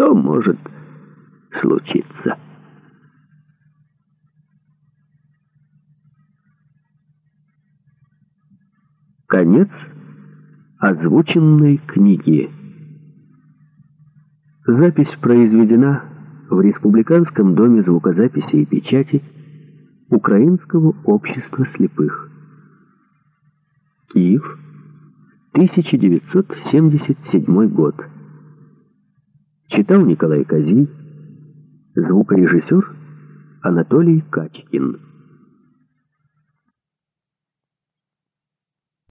что может случиться. Конец озвученной книги. Запись произведена в Республиканском доме звукозаписи и печати Украинского общества слепых. Киев, 1977 год читал Николай Козий, звукорежиссер Анатолий Качкин.